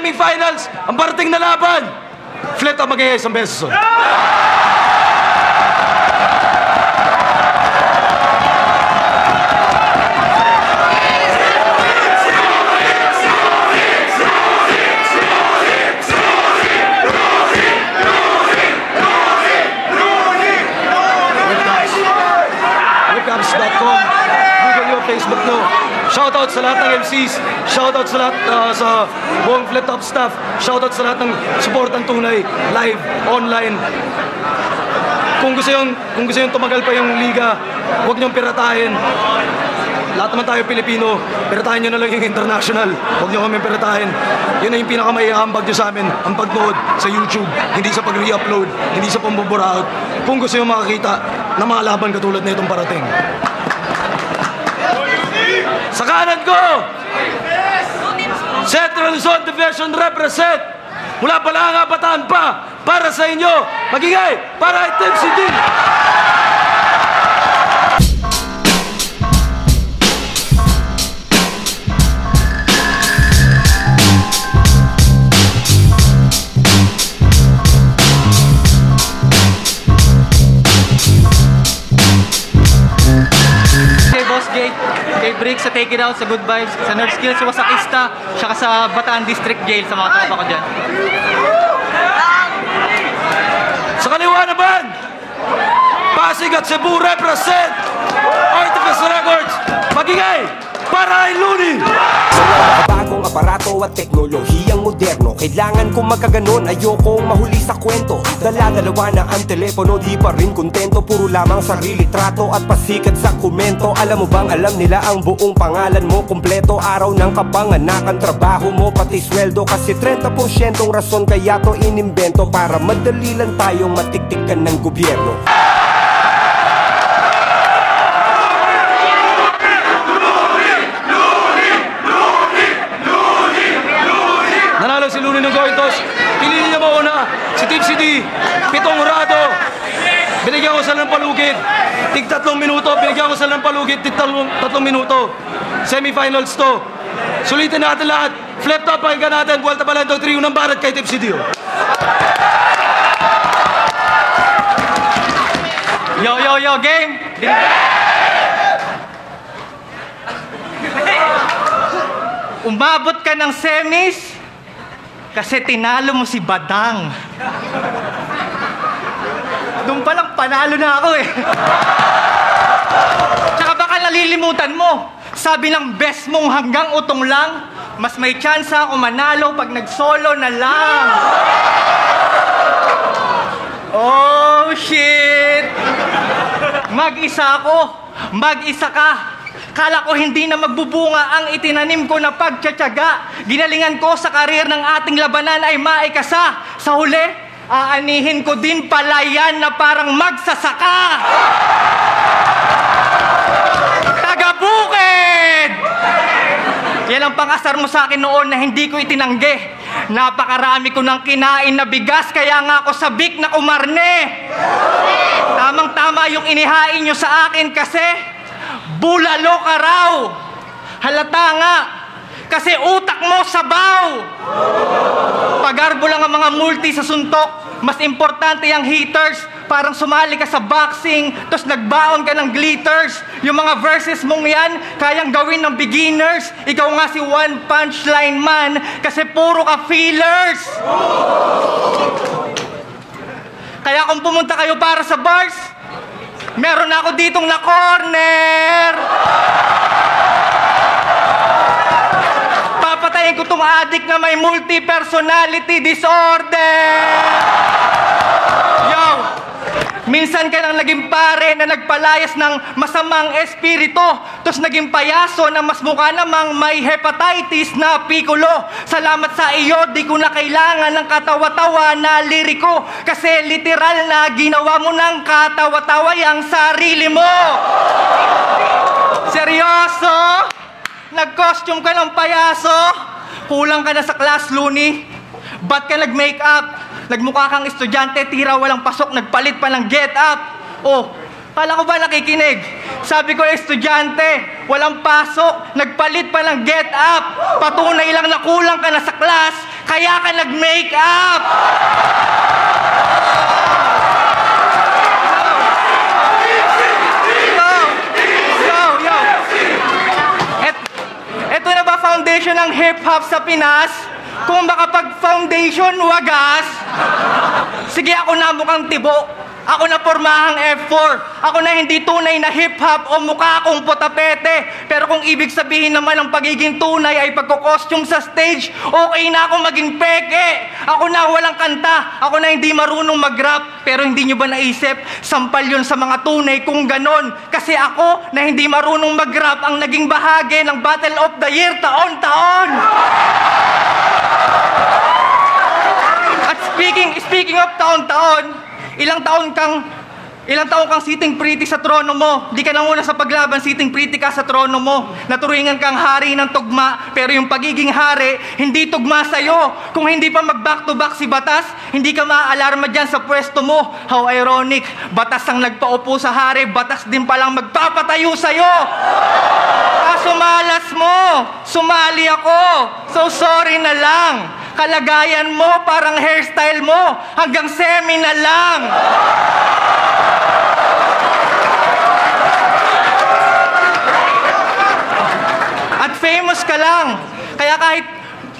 semifinals, ang parating na laban. Flip top mag isang beses. oh. Shoutout sa lahat ng MCs. Shoutout sa lahat uh, sa buong Flip Top staff. Shoutout sa lahat ng supportang tunay, live, online. Kung gusto yung kung gusto yung tumagal pa yung liga, huwag niyong piratahin. Lahat naman tayo Pilipino, piratahin nyo na lang yung international. Huwag nyo kami piratahin. Yun na yung pinakamaihambag nyo sa amin, ang pagnood sa YouTube, hindi sa pag-re-upload, hindi sa pambuburaot. Kung gusto nyo makakita ng mga laban katulad na itong parating. Sa kanan ko, Central Luzon Division represent. Mula pa lang kabataan pa, para sa inyo, magingay, para Team City. Kay sa Take It Out, sa Good Vibes, sa Nerd Skills, sa Wasakista, saka sa Bataan District Jail, sa mga tropa ko dyan. Sa kaliwa naman, Pasig at Cebu represent Artifice Records. Magingay, para Looney. Sa bagong aparato at teknolohiyang moderno Kailangan kong magkaganon, ayokong mahuli sa kwento. Dala-dalawa na ang telepono, di pa rin kontento. Puro lamang sarili trato at pasikat sa komento. Alam mo bang alam nila ang buong pangalan mo Kompleto? Araw ng kapanganakan, trabaho mo pati sweldo. Kasi 30% rason kaya to inimbento. Para madali lang tayong matiktikan ng gobyerno Nanalo si Looney ng coin toss. Piliin niya mauna si Team CD. Pitong rado. Binigyan ko sila ng palugit. Tig tatlong minuto. Binigyan ko sila ng palugit. Tig tatlong, tatlong minuto. Semifinals to. Sulitin natin lahat. Flip top, pakinggan natin. Buwalta pala itong trio ng barat kay Team CD. oh. Yo, yo, yo, game! Umabot ka ng semis kasi tinalo mo si Badang. Doon palang panalo na ako eh. Tsaka baka nalilimutan mo. Sabi ng best mong hanggang utong lang, mas may chance ako manalo pag nag-solo na lang. Oh, shit! Mag-isa ako. Mag-isa ka. Kala ko hindi na magbubunga ang itinanim ko na pagtsatsaga. Ginalingan ko sa karir ng ating labanan ay maikasa. Sa huli, aanihin ko din pala yan na parang magsasaka. Taga-bukid! Yan ang pangasar mo sa akin noon na hindi ko itinanggi. Napakarami ko ng kinain na bigas, kaya nga ako sabik na kumarne. Tamang-tama yung inihain nyo sa akin kasi bulalo ka raw. Halata nga, kasi utak mo sabaw. Pagarbo lang ang mga multi sa suntok, mas importante ang hitters. Parang sumali ka sa boxing, tapos nagbaon ka ng glitters. Yung mga verses mong yan, kayang gawin ng beginners. Ikaw nga si one punchline man, kasi puro ka feelers. Kaya kung pumunta kayo para sa bars, meron ako ditong na corner. Papatayin ko tong addict na may multi-personality disorder. Yo! Minsan ka nang naging pare na nagpalayas ng masamang espiritu, tapos naging payaso na mas mukha namang may hepatitis na pikulo. Salamat sa iyo, di ko na kailangan ng katawa-tawa na liriko, kasi literal na ginawa mo ng katawa-tawa ang sarili mo. Seryoso? Nag-costume ka ng payaso? Kulang ka na sa class, Looney? Ba't ka nag-makeup? Nagmukha kang estudyante, tira walang pasok, nagpalit pa ng get up. Oh, Kala ko ba nakikinig? Sabi ko, estudyante, walang pasok, nagpalit pa ng get up. Patunay lang na kulang ka na sa class, kaya ka nag-make up. Foundation ng hip-hop sa Pinas? Kung makapag-foundation, wagas. Sige, ako na mukhang tibo. Ako na pormahang F4. Ako na hindi tunay na hip-hop o mukha akong potapete. Pero kung ibig sabihin naman ng pagiging tunay ay pagkokostume sa stage, okay na ako maging peke. Ako na walang kanta. Ako na hindi marunong mag-rap. Pero hindi nyo ba naisip, sampal yun sa mga tunay kung ganon. Kasi ako na hindi marunong mag-rap ang naging bahagi ng Battle of the Year taon-taon. Speaking speaking of taon-taon, ilang taon kang ilang taon kang sitting pretty sa trono mo. Di ka nanguna sa paglaban, sitting pretty ka sa trono mo. Naturingan kang hari ng tugma, pero yung pagiging hari, hindi tugma sa'yo. Kung hindi pa mag-back to back si Batas, hindi ka maaalarma dyan sa pwesto mo. How ironic, Batas ang nagpaupo sa hari, Batas din palang magpapatayo sa'yo. Kaso malas mo, sumali ako. So sorry na lang. Kalagayan mo parang hairstyle mo, hanggang semi na lang. At famous ka lang. Kaya kahit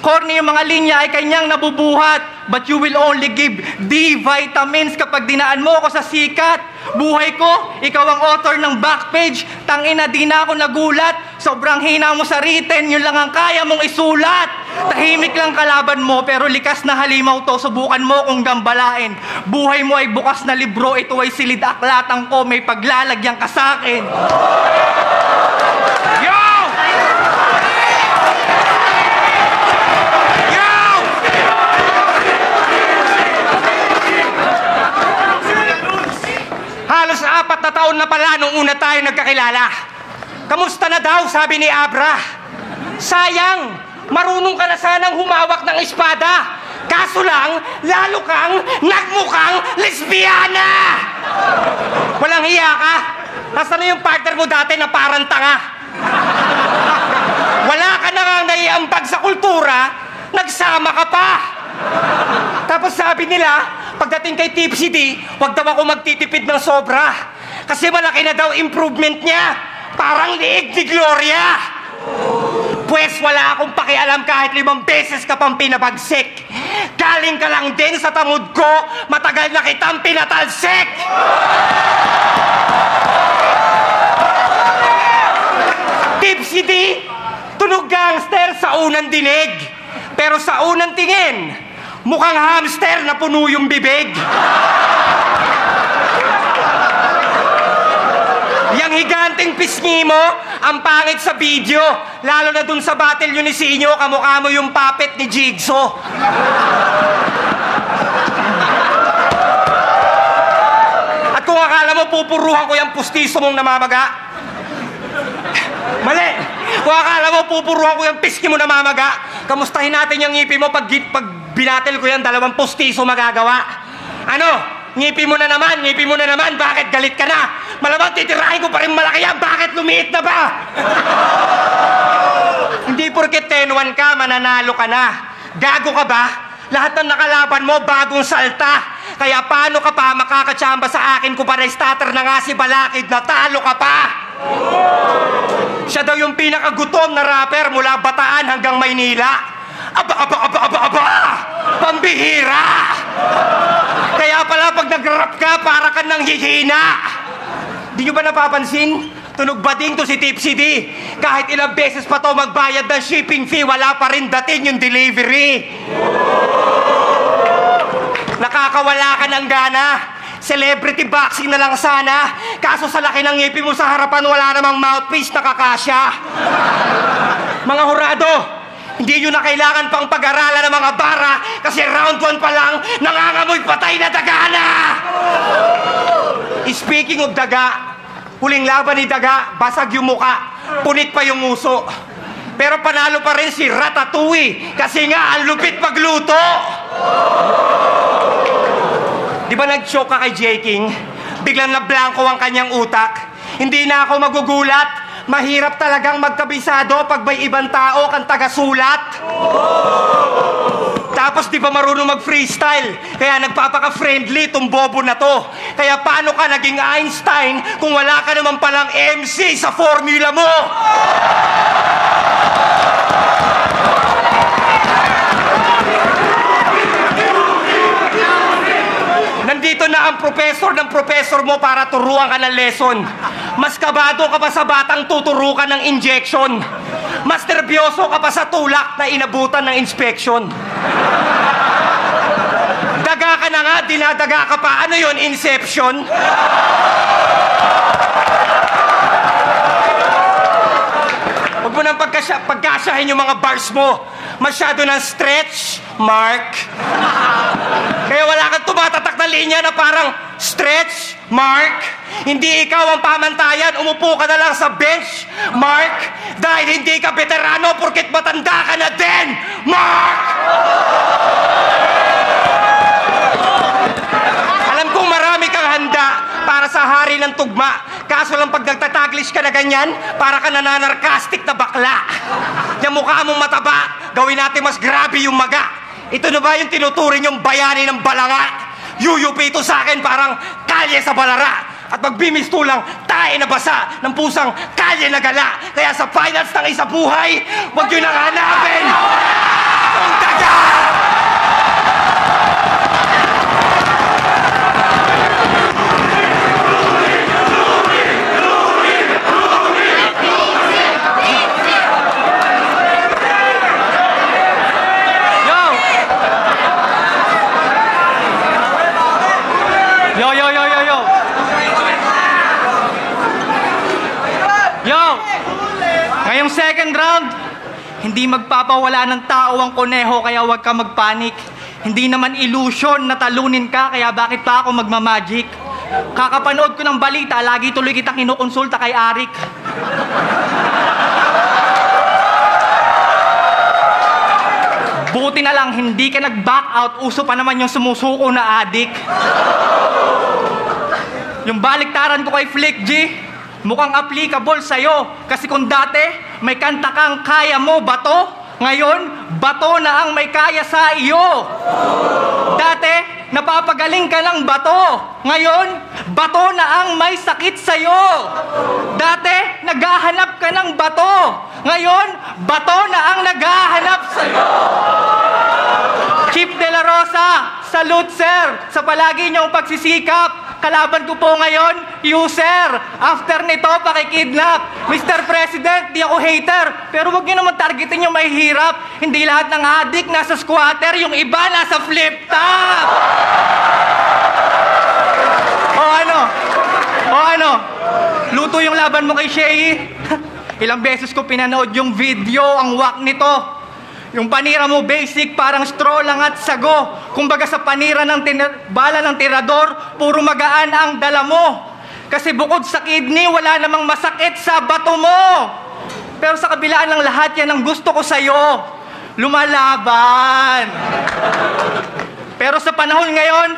corny yung mga linya ay kanyang nabubuhat. But you will only give D vitamins kapag dinaan mo ako sa sikat. Buhay ko, ikaw ang author ng backpage. Tangina, di na ako nagulat. Sobrang hina mo sa written, yun lang ang kaya mong isulat. Tahimik lang kalaban mo, pero likas na halimaw to, subukan mo kung gambalain. Buhay mo ay bukas na libro, ito ay silid aklatan ko, may paglalagyan ka sa akin. Yo! Halos apat na taon na pala nung una tayo nagkakilala. Kamusta na daw, sabi ni Abra. Sayang, marunong ka na sanang humawak ng espada. Kaso lang, lalo kang nagmukhang lesbiana! Walang hiya ka. Nasaan na yung partner mo dati na parang tanga? Wala ka na nga naiambag sa kultura, nagsama ka pa. Tapos sabi nila, pagdating kay Tipsy D, wag daw ako magtitipid ng sobra. Kasi malaki na daw improvement niya. Parang liig ni Gloria. Pwes wala akong pakialam kahit limang beses ka pang pinabagsik. Galing ka lang din sa tamod ko, matagal na kitang pinatalsik. Tipsy D, tunog gangster sa unang dinig. Pero sa unang tingin, mukhang hamster na puno yung bibig. Yang higanting pisngi mo, ang pangit sa video. Lalo na dun sa battle yun ni Sinyo, kamukha mo yung puppet ni Jigsaw. At kung akala mo pupuruhan ko yung pustiso mong namamaga, Mali! Kung akala mo pupuruhan ko yung piski mo namamaga, kamustahin natin yung ngipi mo pag, pag binatel ko yan, dalawang pustiso magagawa. Ano? Ngipi mo na naman, ngipi mo na naman, bakit galit ka na? Malamang titirahin ko pa rin malaki yan, bakit lumiit na ba? Hindi porket 10-1 ka, mananalo ka na. Gago ka ba? Lahat ng nakalaban mo, bagong salta. Kaya paano ka pa makakatsamba sa akin kung para starter na nga si Balakid na talo ka pa? Siya daw yung pinakagutom na rapper mula Bataan hanggang Maynila. Aba, aba, aba, aba, aba! Pambihira! Kaya pala pag nag-rap ka, para ka nang hihina. Di nyo ba napapansin? Tunog bading to si Tipsy D. Kahit ilang beses pa to magbayad ng shipping fee, wala pa rin dating yung delivery. Nakakawala ka ng gana. Celebrity boxing na lang sana. Kaso sa laki ng ngipin mo sa harapan, wala namang mouthpiece na kakasya. Mga hurado, hindi nyo na kailangan pang pag-aralan ng mga bara kasi round 1 pa lang, nangangamoy patay na dagana! Speaking of daga, huling laban ni daga, basag yung muka, punit pa yung uso. Pero panalo pa rin si Ratatouille kasi nga ang lupit magluto. Di ba nag-shock ka kay J. King? biglang na blanco ang kanyang utak. Hindi na ako magugulat. Mahirap talagang magkabisado pag may ibang tao kang tagasulat. Tapos di pa marunong mag-freestyle. Kaya nagpapaka-friendly itong bobo na to. Kaya paano ka naging Einstein kung wala ka naman palang MC sa formula mo? Nandito na ang professor ng professor mo para turuan ka ng lesson. Mas kabado ka pa sa batang tuturukan ng injection. Mas nervyoso ka pa sa tulak na inabutan ng inspection. Daga ka na nga, dinadaga ka pa. Ano yon Inception? Huwag mo nang pagkasya, pagkasyahin yung mga bars mo. Masyado ng stretch, Mark. Kaya wala kang tumatatak na linya na parang stretch, Mark. Hindi ikaw ang pamantayan, umupo ka na lang sa bench, Mark. Dahil hindi ka veterano porket matanda ka na din, Mark! Alam kong marami kang handa para sa hari ng tugma. Kaso lang pag nagtataglish ka na ganyan, para ka nananarkastik na bakla. Yung mukha mong mataba, gawin natin mas grabe yung maga. Ito na ba yung tinuturing yung bayani ng balanga? Yuyupi ito sa akin parang kalye sa balara. At magbimis lang, tae na basa ng pusang kalye na gala. Kaya sa finals ng isa buhay, huwag yun ang hanapin! Daga! Yo! Yo, yo, yo, yo, yo! Yo! Ngayong second round, hindi magpapawala ng tao ang koneho kaya huwag ka magpanik. Hindi naman illusion na talunin ka kaya bakit pa ako magmamagic? Kakapanood ko ng balita, lagi tuloy kitang kinukonsulta kay Arik. Buti na lang hindi ka nag-back out, uso pa naman yung sumusuko na adik. Yung baliktaran ko kay Flick G, mukhang applicable sa'yo. Kasi kung dati, may kanta kang kaya mo, bato. Ngayon, bato na ang may kaya sa iyo. Dati, napapagaling ka ng bato. Ngayon, bato na ang may sakit sa'yo. Dati, naghahanap ka ng bato. Ngayon, bato na ang naghahanap sa'yo. Chief De La Rosa, salute sir sa palagi niyong pagsisikap. Kalaban ko po ngayon, you sir. After nito, pakikidnap. Mr. President, di ako hater. Pero wag niyo naman targetin yung may hirap. Hindi lahat ng adik nasa squatter, yung iba nasa flip top. o ano? O ano? Luto yung laban mo kay Shay. Ilang beses ko pinanood yung video, ang wak nito. Yung panira mo basic, parang straw lang at sago. Kumbaga sa panira ng tin- bala ng tirador, puro magaan ang dala mo. Kasi bukod sa kidney, wala namang masakit sa bato mo. Pero sa kabilaan ng lahat yan ang gusto ko sa'yo. Lumalaban. Pero sa panahon ngayon,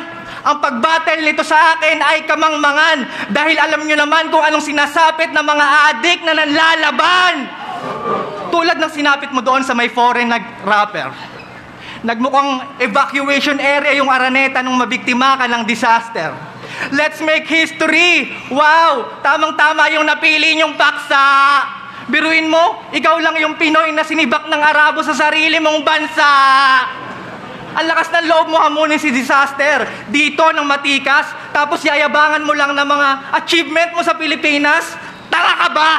ang pagbattle nito sa akin ay kamangmangan dahil alam nyo naman kung anong sinasapit ng mga adik na nanlalaban. Tulad ng sinapit mo doon sa may foreign nag rapper. Nagmukhang evacuation area yung Araneta nung mabiktima ka ng disaster. Let's make history! Wow! Tamang-tama yung napili niyong paksa! Biruin mo, ikaw lang yung Pinoy na sinibak ng Arabo sa sarili mong bansa! Ang lakas ng loob mo hamunin si disaster dito ng matikas, tapos yayabangan mo lang ng mga achievement mo sa Pilipinas? Tanga ka ba?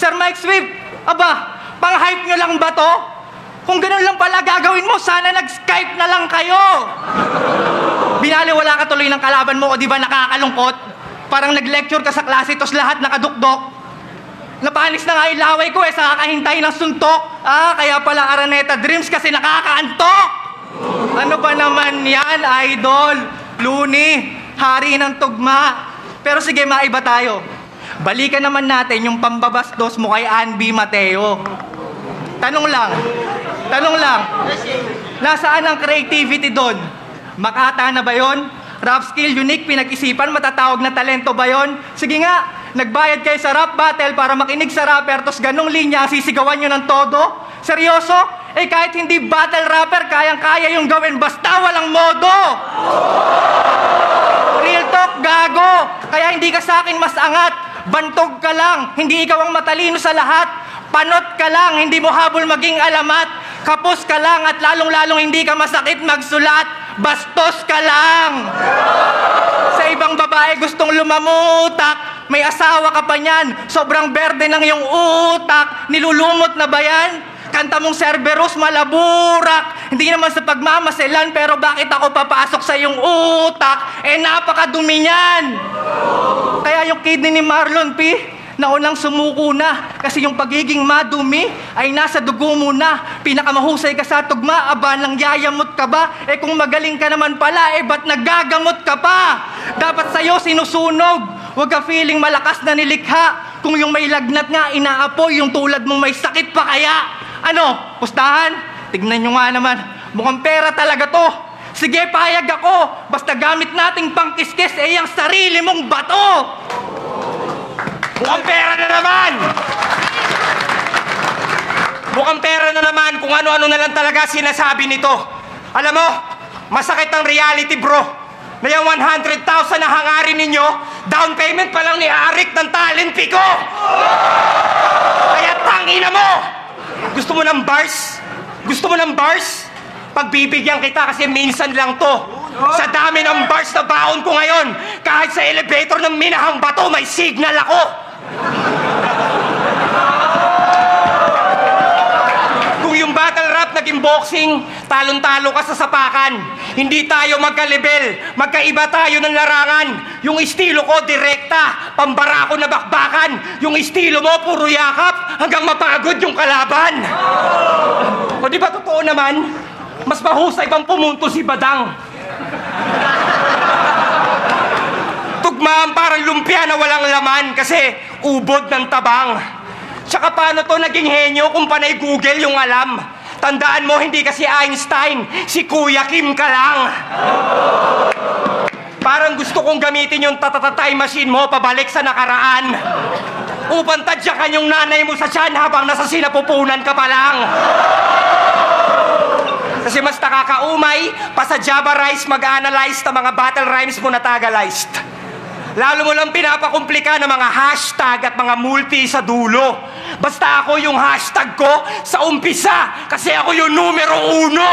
Sir Mike Swift, aba, pang-hype nyo lang ba to? Kung ganun lang pala gagawin mo, sana nag-Skype na lang kayo. Binaliwala ka tuloy ng kalaban mo o di ba nakakalungkot? Parang nag-lecture ka sa klase tapos lahat nakadukdok. Napanis na nga yung laway ko eh sa kakahintay ng suntok. Ah, kaya pala Araneta Dreams kasi nakakaantok. Ano ba naman yan, idol? Luni, hari ng tugma. Pero sige, maiba tayo. Balikan naman natin yung pambabastos mo kay Anby Mateo. Tanong lang, tanong lang, nasaan ang creativity doon? Makata na ba yon? Rap skill, unique, pinag-isipan, matatawag na talento ba yon? Sige nga, nagbayad kayo sa rap battle para makinig sa rapper, tapos ganong linya sisigawan nyo ng todo? Seryoso? Eh kahit hindi battle rapper, kayang-kaya yung gawin, basta walang modo! Real talk, gago! Kaya hindi ka sa akin mas angat. Bantog ka lang, hindi ikaw ang matalino sa lahat. Panot ka lang, hindi mo habol maging alamat. Kapos ka lang at lalong-lalong hindi ka masakit magsulat. Bastos ka lang! Sa ibang babae gustong lumamutak, may asawa ka pa niyan, sobrang berde ng iyong utak, nilulumot na ba yan? Kanta mong Cerberus, malaburak. Hindi naman sa pagmamaselan, pero bakit ako papasok sa iyong utak? Eh, napakadumi niyan. Kaya yung kidney ni Marlon P, naunang sumuko na. Kasi yung pagiging madumi ay nasa dugo mo na. Pinakamahusay ka sa tugma, aba nang yayamot ka ba? Eh kung magaling ka naman pala, eh ba't nagagamot ka pa? Dapat sa'yo sinusunog. Huwag ka feeling malakas na nilikha. Kung yung may lagnat nga, inaapoy, yung tulad mong may sakit pa kaya. Ano, pustahan? Tignan nyo nga naman. Mukhang pera talaga to. Sige, payag ako. Basta gamit nating pangkiskis, eh yung sarili mong bato. Mukhang pera na naman! Mukhang pera na naman kung ano-ano na lang talaga sinasabi nito. Alam mo, masakit ang reality bro. Na yung 100,000 na hangarin ninyo, down payment pa lang ni Arik ng talent ko! Kaya tangina mo! Gusto mo ng bars? Gusto mo ng bars? Pagbibigyan kita kasi minsan lang to. Sa dami ng bars na baon ko ngayon, kahit sa elevator ng minahang bato, may signal ako. Kung yung battle rap naging boxing, talon-talo ka sa sapakan. Hindi tayo magka-level. Magkaiba tayo ng larangan. Yung estilo ko, direkta. Pambara ko na bakbakan. Yung estilo mo, puro yakap. Hanggang mapagod yung kalaban. O di ba totoo naman? Mas mahusay bang pumunto si Badang? Tugmaan parang lumpia na walang laman kasi ubod ng tabang. Tsaka paano to naging henyo kung panay Google yung alam? Tandaan mo, hindi kasi Einstein, si Kuya Kim ka lang. Parang gusto kong gamitin yung tatatatay machine mo pabalik sa nakaraan. Upang tadyakan yung nanay mo sa tiyan habang nasa sinapupunan ka pa lang. Kasi mas nakakaumay, pa sa Java Rice mag-analyze ng mga battle rhymes mo na tagalyzed. Lalo mo lang pinapakumplika ng mga hashtag at mga multi sa dulo. Basta ako yung hashtag ko sa umpisa kasi ako yung numero uno.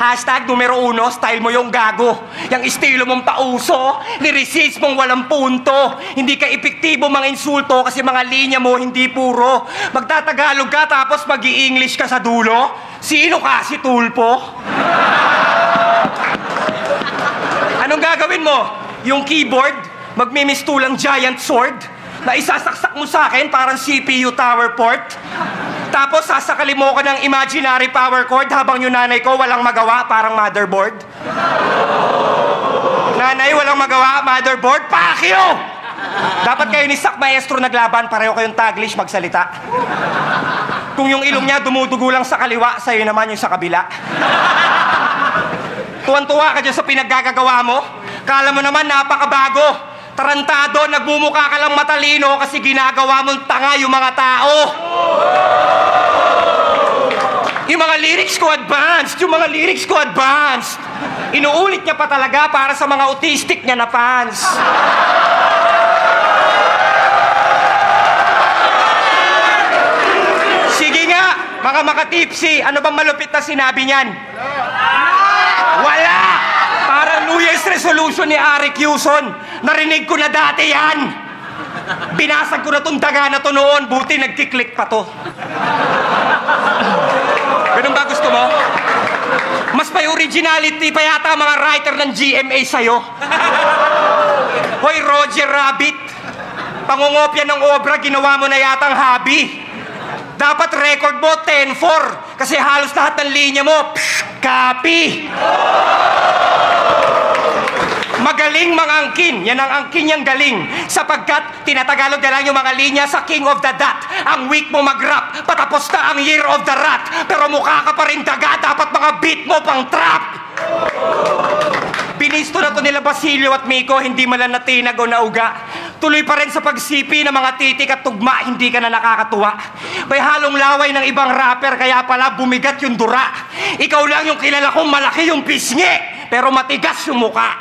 Hashtag numero uno, style mo yung gago. Yung estilo mong pauso, niresist mong walang punto. Hindi ka epektibo mga insulto kasi mga linya mo hindi puro. Magtatagalog ka tapos mag english ka sa dulo. Sino ka? Si Tulpo? Anong gagawin mo? Yung keyboard, magmimistulang giant sword na isasaksak mo sa akin parang CPU tower port. Tapos sasakali mo ko ng imaginary power cord habang yung nanay ko walang magawa parang motherboard. Nanay, walang magawa, motherboard, pakyo! Dapat kayo ni Sak Maestro naglaban, pareho kayong taglish magsalita. Kung yung ilong niya dumudugo lang sa kaliwa, sa'yo naman yung sa kabila. Tuwan-tuwa ka dyan sa pinaggagawa mo. Kala mo naman napakabago. Tarantado, nagmumukha ka lang matalino kasi ginagawa mong tanga yung mga tao. Yung mga lyrics ko advanced, yung mga lyrics ko advanced. Inuulit niya pa talaga para sa mga autistic niya na fans. Sige nga, mga makatipsi, ano bang malupit na sinabi niyan? Wala! Parang New Year's resolution ni Ari Yuson. Narinig ko na dati yan. Binasag ko na tong daga na to noon, buti nagkiklik pa to. Ganun ba gusto mo? Mas may originality pa yata mga writer ng GMA sa'yo. Hoy, Roger Rabbit. Pangungopia ng obra, ginawa mo na yatang hobby. Dapat record mo 10-4 kasi halos lahat ng linya mo, psh, copy. Magaling mga angkin. Yan ang angkin niyang galing. Sapagkat tinatagalog na lang yung mga linya sa King of the Dot. Ang week mo mag-rap. Patapos na ang Year of the Rat. Pero mukha ka pa rin daga. Dapat mga beat mo pang trap. Binisto na to nila Basilio at Miko, hindi natinag o nauga. Tuloy pa rin sa pagsipi ng mga titik at tugma, hindi ka na nakakatuwa. May halong laway ng ibang rapper, kaya pala bumigat yung dura. Ikaw lang yung kilala kong malaki yung pisngi, pero matigas yung muka.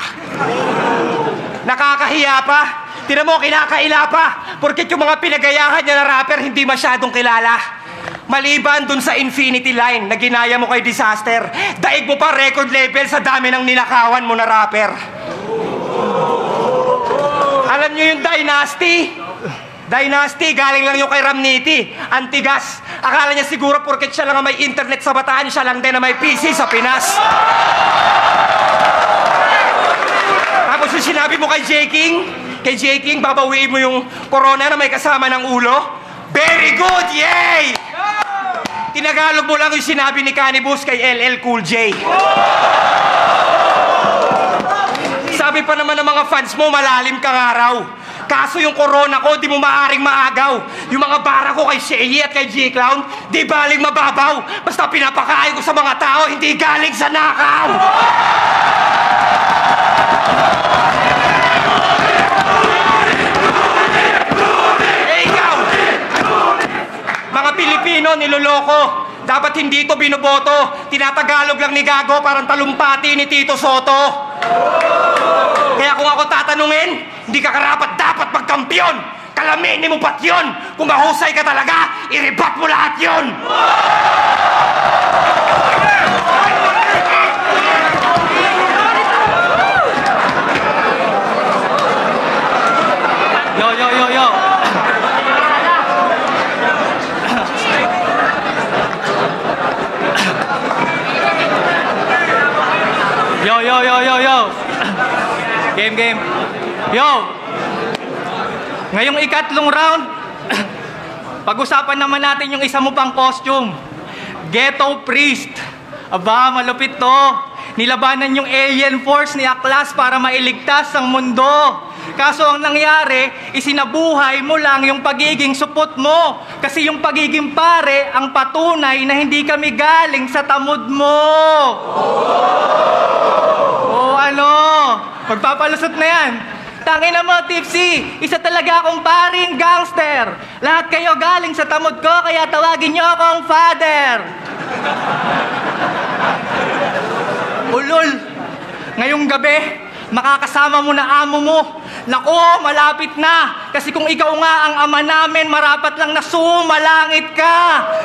Nakakahiya pa. Tinan mo, kinakaila pa. Porkit yung mga pinagayahan niya na rapper, hindi masyadong kilala. Maliban dun sa Infinity Line na ginaya mo kay Disaster, daig mo pa record label sa dami ng ninakawan mo na rapper. Alam niyo yung Dynasty? Dynasty, galing lang yung kay Ramniti. Antigas. Akala niya siguro porket siya lang ang may internet sa Bataan, siya lang din na may PC sa Pinas. Tapos yung sinabi mo kay J. King, kay J. King, babawiin mo yung corona na may kasama ng ulo? Very good! Yay! Tinagalog mo lang yung sinabi ni Canibus kay LL Cool J. Sabi pa naman ng mga fans mo, malalim kang araw. Kaso yung corona ko, di mo maaring maagaw. Yung mga bara ko kay Shelly at kay G-Clown, di baling mababaw. Basta pinapakain ko sa mga tao, hindi galing sa nakaw. Eh! Mga Pilipino, niloloko. Dapat hindi ito binoboto. Tinatagalog lang ni Gago parang talumpati ni Tito Soto. Kaya kung ako tatanungin, hindi ka karapat dapat magkampiyon. Kalaminin mo ba't yun? Kung mahusay ka talaga, iribat mo lahat yun! Yo, yo, yo, yo. Yo, yo, yo, yo, yo. Game, game. Yo. Ngayong ikatlong round, pag-usapan naman natin yung isa mo pang costume. Ghetto Priest. Aba, malupit to. Nilabanan yung alien force ni Aklas para mailigtas ang mundo. Kaso ang nangyari, isinabuhay mo lang yung pagiging supot mo. Kasi yung pagiging pare ang patunay na hindi kami galing sa tamod mo. O ano? Magpapalusot na yan. Tangin na mo, Tipsy. Isa talaga akong paring gangster. Lahat kayo galing sa tamod ko, kaya tawagin niyo akong father. Ulol, ngayong gabi, makakasama mo na amo mo. Nako, malapit na. Kasi kung ikaw nga ang ama namin, marapat lang na sumalangit ka.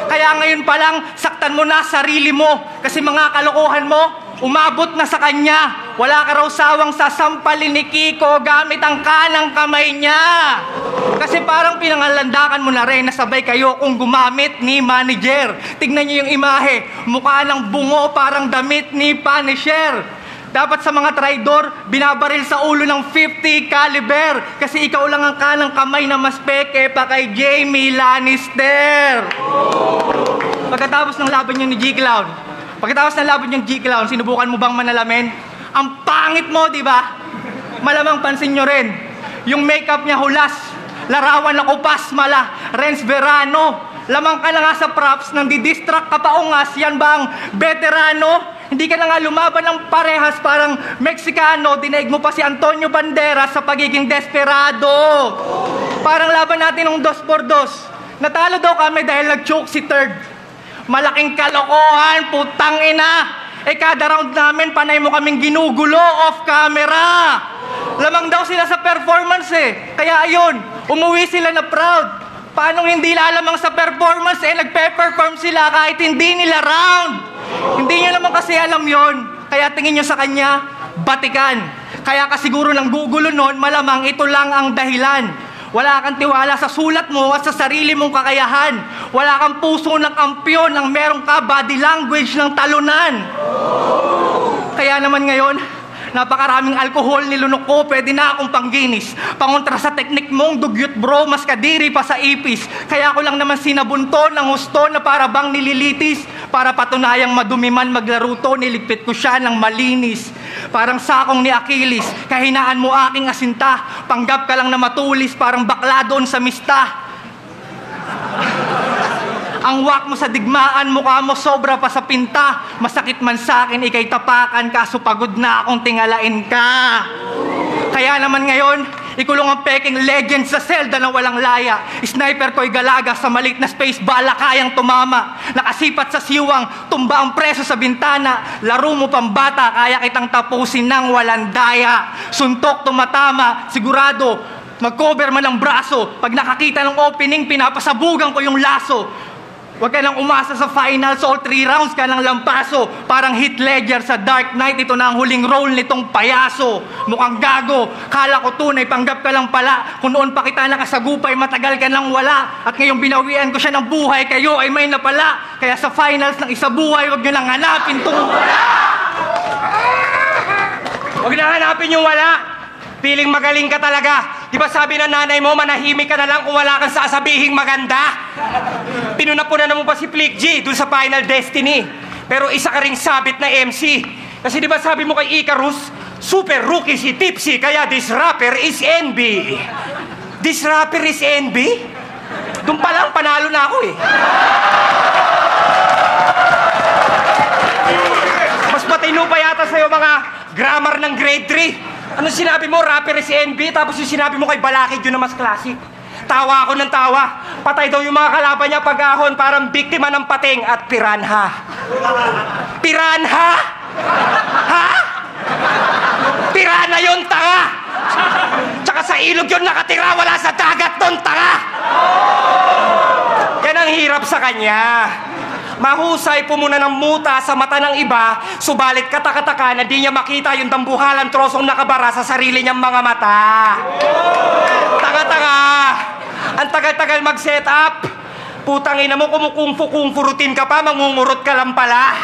Kaya ngayon pa lang, saktan mo na sarili mo. Kasi mga kalokohan mo, umabot na sa kanya. Wala ka raw sawang sasampalin ni Kiko gamit ang kanang kamay niya. Kasi parang pinangalandakan mo na rin na sabay kayo kung gumamit ni manager. Tignan niyo yung imahe. Mukha ng bungo parang damit ni Punisher. Dapat sa mga traidor, binabaril sa ulo ng 50 caliber. Kasi ikaw lang ang kanang kamay na mas peke pa kay Jamie Lannister. Pagkatapos ng laban niyo ni G-Clown, pagkatapos ng laban niyang G-Clown, sinubukan mo bang manalamin? Ang pangit mo, di ba? Malamang pansin nyo rin, yung makeup niya hulas, larawan na kupas mala, Renz Verano, lamang ka na nga sa props, nang didistract ka pa ungas, yan bang veterano? Hindi ka na nga lumaban ng parehas parang Meksikano, dinaig mo pa si Antonio Banderas sa pagiging desperado. Parang laban natin ng dos por dos. Natalo daw kami dahil nag-choke si third. Malaking kalokohan, putang ina. Eh kada round namin, panay mo kaming ginugulo off camera. Lamang daw sila sa performance eh. Kaya ayun, umuwi sila na proud. Paano hindi lalamang sa performance eh, nagpe-perform sila kahit hindi nila round. Hindi nyo naman kasi alam yon. Kaya tingin nyo sa kanya, batikan. Kaya ka siguro ng gugulo nun, malamang ito lang ang dahilan. Wala kang tiwala sa sulat mo at sa sarili mong kakayahan. Wala kang puso ng kampyon ang meron ka body language ng talunan. Kaya naman ngayon, napakaraming alkohol nilunok ko, pwede na akong pangginis. Pangontra sa teknik mong dugyot bro, mas kadiri pa sa ipis. Kaya ako lang naman sinabunto ng husto na para bang nililitis. Para patunayang madumi man maglaro to, niligpit ko siya ng malinis. Parang sakong ni Achilles, kahinaan mo aking asinta. Panggap ka lang na matulis, parang bakla doon sa mista. Ang wak mo sa digmaan, mukha mo sobra pa sa pinta. Masakit man sa akin, ikay tapakan, kaso pagod na akong tingalain ka. Kaya naman ngayon, ikulong ang peking legend sa selda na walang laya. Sniper ko'y galaga sa malit na space, bala kayang tumama. Nakasipat sa siwang, tumba ang preso sa bintana. Laro mo pang bata, kaya kitang tapusin ng walang daya. Suntok tumatama, sigurado, mag-cover man ang braso. Pag nakakita ng opening, pinapasabugan ko yung laso. Huwag ka nang umasa sa finals, all three rounds ka ng lampaso. Parang hit ledger sa Dark Knight, ito na ang huling role nitong payaso. Mukhang gago, kala ko tunay, panggap ka lang pala. Kung noon pa kita nakasagupay, matagal ka nang wala. At ngayong binawian ko siya ng buhay, kayo ay may napala. Kaya sa finals ng isa buhay, huwag nyo nang hanapin tong wala. Huwag na hanapin yung wala. Piling magaling ka talaga. Di ba sabi ng nanay mo, manahimik ka na lang kung wala kang sasabihing maganda? Pinuna-puna mo pa si Flick G dun sa Final Destiny. Pero isa ka ring sabit na MC. Kasi di ba sabi mo kay Icarus, super rookie si Tipsy, kaya this rapper is NB. This rapper is NB? Doon pa lang, panalo na ako eh. Mas matino pa yata sa'yo mga grammar ng grade 3. Ano sinabi mo, rapper si NB, tapos yung sinabi mo kay Balakid yun na mas classic. Tawa ako ng tawa. Patay daw yung mga kalaban niya pag-ahon, parang biktima ng pating at piranha. Piranha? Ha? Piranha yun, tanga! Tsaka sa ilog yun nakatira, wala sa dagat doon, tanga! Yan ang hirap sa kanya. Mahusay po muna ng muta sa mata ng iba, subalit katakataka na di niya makita yung dambuhalang trosong nakabara sa sarili niyang mga mata. Tanga-tanga! Ang tagal-tagal mag-set up. Putang ina mo, kumukungfu-kungfu routine ka pa, mangungurot ka lang pala.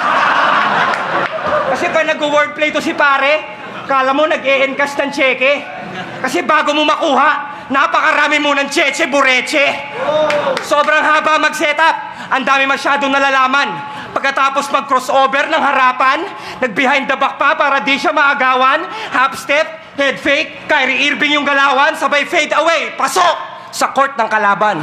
Kasi pag nag-wordplay to si pare, kala mo nag-e-encash ng cheque. Kasi bago mo makuha, napakarami mo ng cheche bureche. Sobrang haba mag-setup. Ang dami masyadong nalalaman. Pagkatapos mag-crossover ng harapan, nag-behind the back pa para di siya maagawan, half step, head fake, Kyrie Irving yung galawan, sabay fade away, pasok sa court ng kalaban.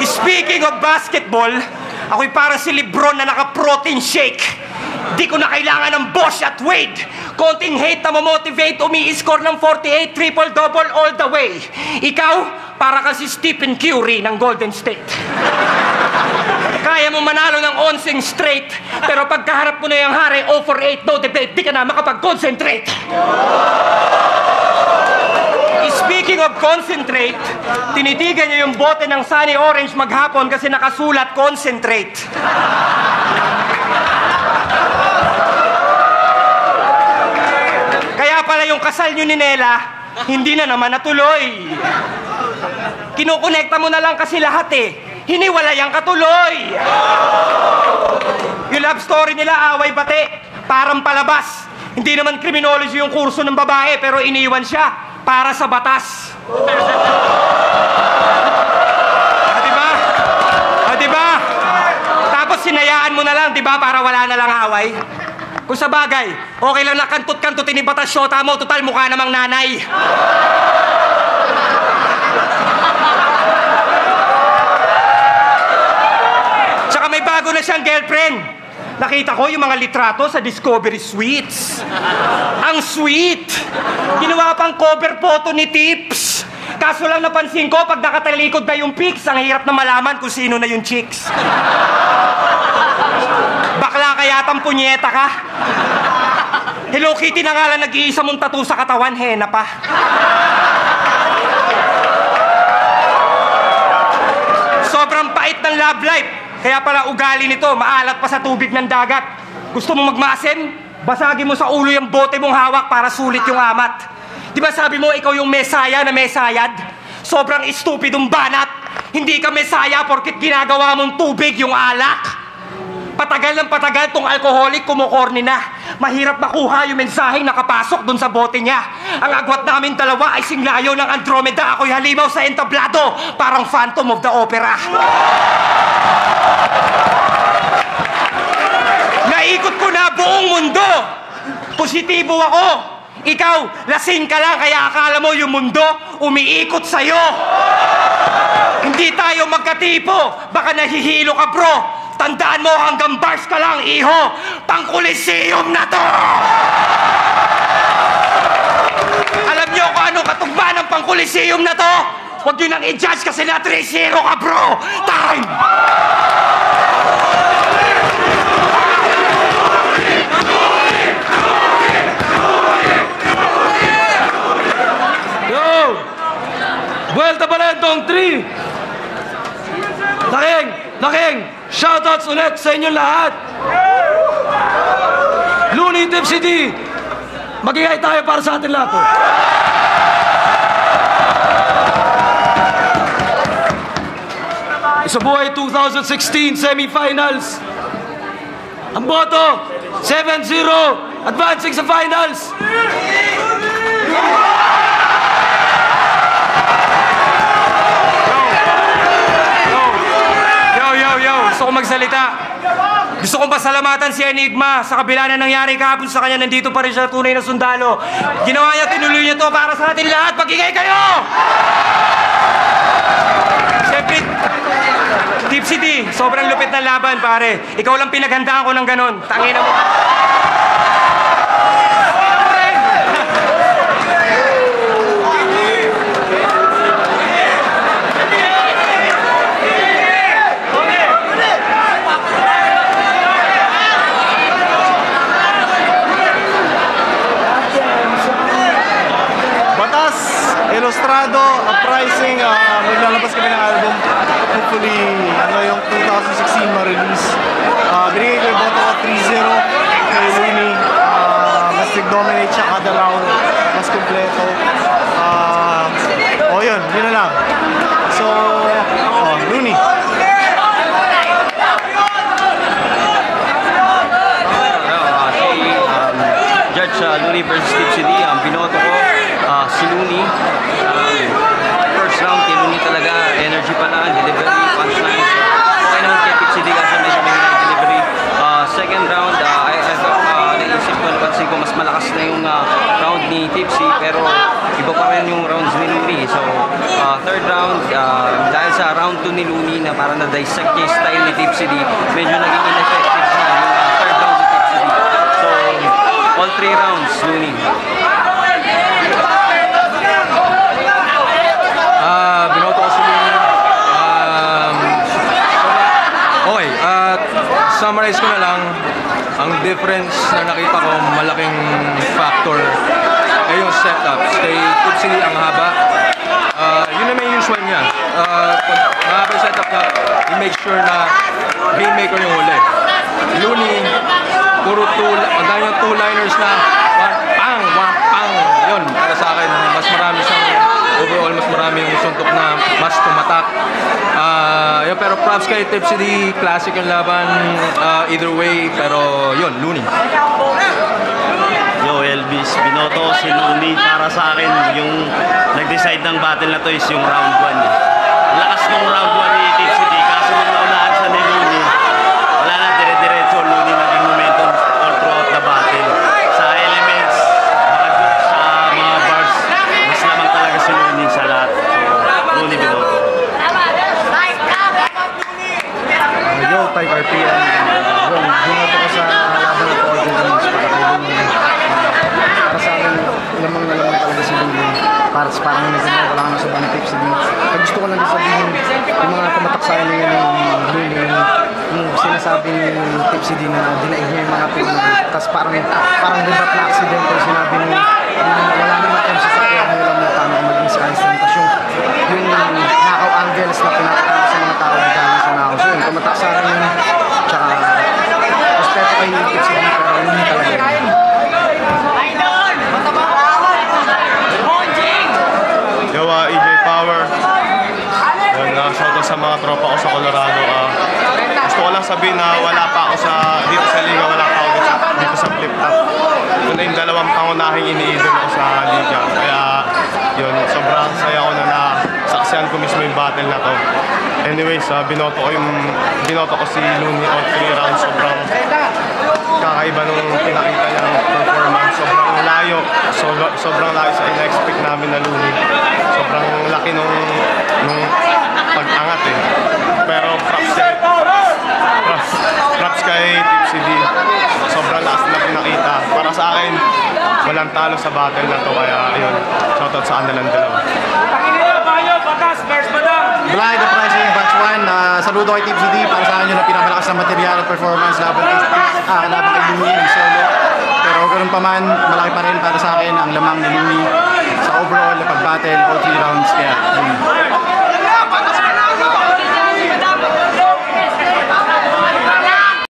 Speaking of basketball, ako'y para si Lebron na naka-protein shake. Di ko na kailangan ng Bosch at Wade. Konting hate na mamotivate, umi-score ng 48, triple-double all the way. Ikaw, para ka si Stephen Curry ng Golden State. Kaya mo manalo ng onsing straight, pero pagkaharap mo na yung hari, 0 for 8, no debate, di ka na makapag-concentrate. Speaking of concentrate, tinitigan niyo yung bote ng Sunny Orange maghapon kasi nakasulat concentrate. Pala yung kasal niyo ni Nela, hindi na naman natuloy. Kinukonekta mo na lang kasi lahat eh. Hiniwalay ang katuloy. Yung love story nila, away bate, parang palabas. Hindi naman criminology yung kurso ng babae, pero iniwan siya para sa batas. Ah, di ba? Ah, di ba? Tapos sinayaan mo na lang, di ba, para wala na lang away. Kung sa bagay, okay lang na kantut-kantutin ni Batas Shota mo, total mukha namang nanay. Tsaka may bago na siyang girlfriend. Nakita ko yung mga litrato sa Discovery Suites. Ang sweet! Ginawa pang cover photo ni Tips. Kaso lang napansin ko, pag nakatalikod na yung pics, ang hirap na malaman kung sino na yung chicks. Bakla kaya tang punyeta ka? Hello Kitty na nga lang nag-iisa mong tattoo sa katawan, hena pa. Sobrang pait ng love life. Kaya pala ugali nito, maalat pa sa tubig ng dagat. Gusto mong magmasin? Basagin mo sa ulo yung bote mong hawak para sulit yung amat. Di ba sabi mo, ikaw yung mesaya na mesayad? Sobrang estupidong banat. Hindi ka mesaya porkit ginagawa mong tubig yung alak. Patagal ng patagal tong alcoholic kumukorni na. Mahirap makuha yung mensaheng nakapasok dun sa bote niya. Ang agwat namin dalawa ay singlayo ng Andromeda. Ako'y halimaw sa entablado. Parang Phantom of the Opera. Naikot ko na buong mundo. Positibo ako. Ikaw, lasing ka lang kaya akala mo yung mundo umiikot sa'yo. Hindi tayo magkatipo. Baka nahihilo ka, bro. Tandaan mo hanggang bars ka lang, iho. Pang-Coliseum na to! Alam niyo kung ano katugma ng pang-Coliseum na to? Huwag niyo nang i-judge kasi na 3-0 ka, bro! Time! Vuelta Balentong 3! Laking! Laking! Shoutouts ulit sa inyong lahat! Looney Tip City! Magigay tayo para sa atin lahat. oh. Isa buhay 2016 semifinals. Ang boto, 7-0, advancing sa finals. Yo, magsalita. Gusto kong pasalamatan si Enigma sa kabila na nangyari kahapon sa kanya. Nandito pa rin siya tunay na sundalo. Ginawa niya, tinuloy niya to para sa atin lahat. Pagigay kayo! Siyempre, Tip City, sobrang lupit ng laban, pare. Ikaw lang pinaghandaan ko ng ganon. Tangina mo. Batas, Ilustrado, Uprising, uh, maglalabas kami ng album. Hopefully, ano yung 2016 ma-release. Uh, binigay ko yung boto ko 3-0 kay Looney. Uh, mas nag-dominate siya kada round. Mas kompleto. Uh, oh yun, yun na lang. So, oh, Looney. Ah, um, Judge uh, Looney versus Steve City, ang binoto ko, ah, si Looney. Um, first round, kay Looney talaga, energy pa lang, delivery, punchlines. Okay naman kay Steve City kasi medyo may hinang delivery. Ah, second round, ah, I, I thought, ah, naisip ko, napansin ko, mas malakas na yung ah, round ni Tipsy, pero rin yung rounds ni Looney. So, ah, third round, ah, dahil sa round 2 ni Looney na parang na-dissect yung style ni Tipsy, medyo naging ineffective siya yung ah, third round ni Tipsy. So, all three rounds, Looney. Ah, binoto si Looney. Um, okay, at summarize ko na lang, ang difference na nakita ko, malaking factor ay yung setups. Kay Tipsy ang haba. Ah, yun naman yung usual niya. Ah, pag mahaba yung setup na, he make sure na haymaker yung huli. Looney, puro two, ang dami yung two-liners na one, pang, one, pang. Yun, para sa akin, mas marami siyang overall mas marami yung suntok na mas tumatak. Ah, yun, pero props kay Tip City, classic yung laban ah, either way, pero yun, Looney. Elvis, binoto si Looney. Para sa akin, yung nag-decide ng battle na to is yung round 1. Lakas ng round 1 ni Tipsy din na dinaig niya yung mga pin. Tapos parang, parang dibat na accident yung sinabi ni wala naman tayo sa sakyan nila mo tama kung maging si Einstein. Tapos yung, yung knockout angles na pinapakita sa mga tao galing sa knockout. So yun, tumatak sa akin yun. Tsaka, respeto kay Tipsy din, pero Looney talaga yun. Yo, uh, EJ Power. Yun, uh, shout out sa mga tropa ko sa Colorado. Uh, lang sabihin na wala pa ako sa dito sa liga, wala pa ako dito sa, dito sa flip top. Yun na yung dalawang pangunahing iniidol ko sa liga. Kaya yun, sobrang saya ko na nasaksihan ko mismo yung battle na to. Anyways, uh, binoto ko yung binoto ko si Looney on 3 rounds. Sobrang kakaiba nung pinakita niya ng performance. Sobrang layo. So, sobrang layo sa in-expect namin na Looney. Sobrang laki nung, nung pag-angat eh. Pero props to props, props kay Tipsy D. Sobrang lakas na pinakita. Para sa akin, walang talo sa battle na to. Kaya ayun, shoutout sa kanilang dalawa. Pakilala tayo, batas, verse madam. Blind the pricing batch 1. Uh, ah, saludo kay Tipsy D para sa akin yung pinakamalakas na material at performance laban kay ah, laban kay Lumi solo. Pero ganoon pa man, malaki pa rin para sa akin ang lamang ni Lumi sa overall na pag-battle all 3 rounds kaya. Lumi.